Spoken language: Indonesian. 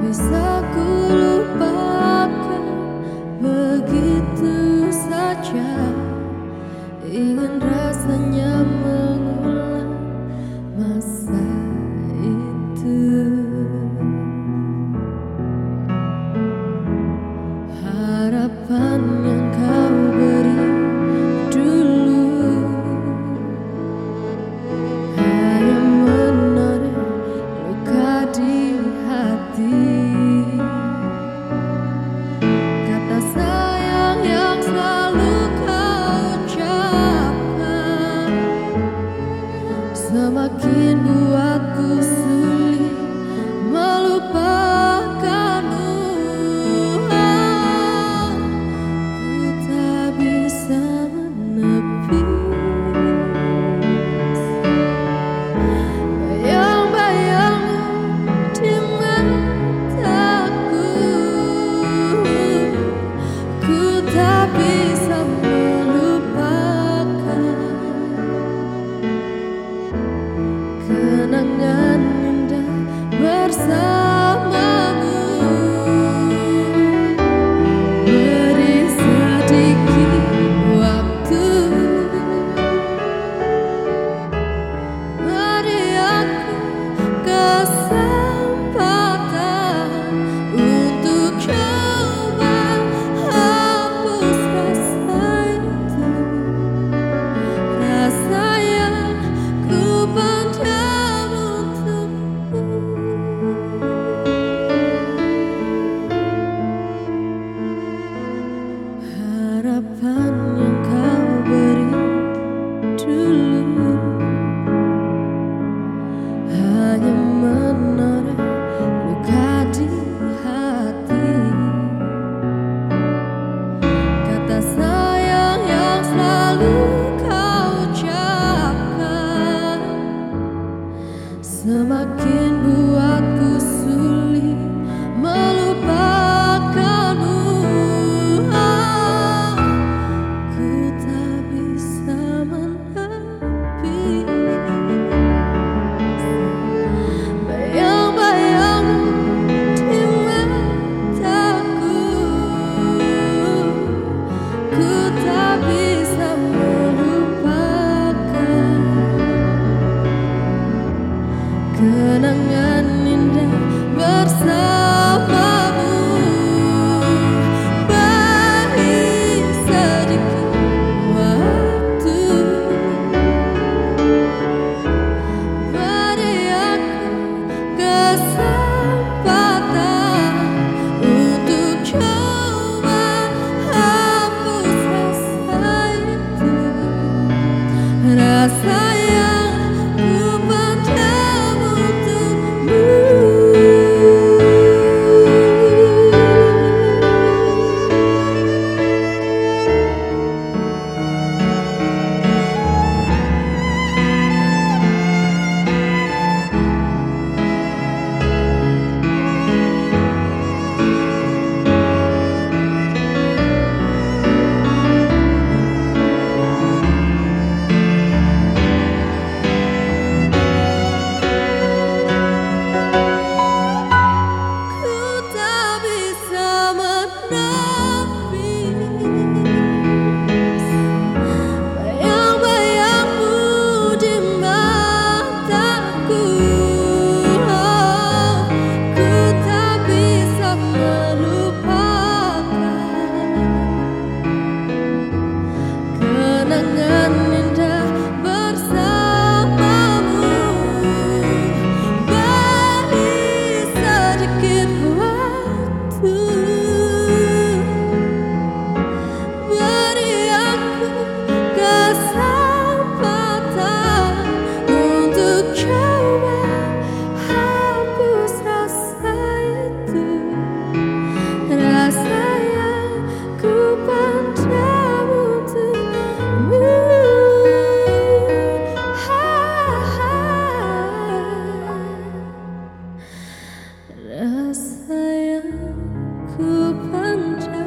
bisa ku lupakan begitu saja. Ingin blue. know. Rasanya ku panjang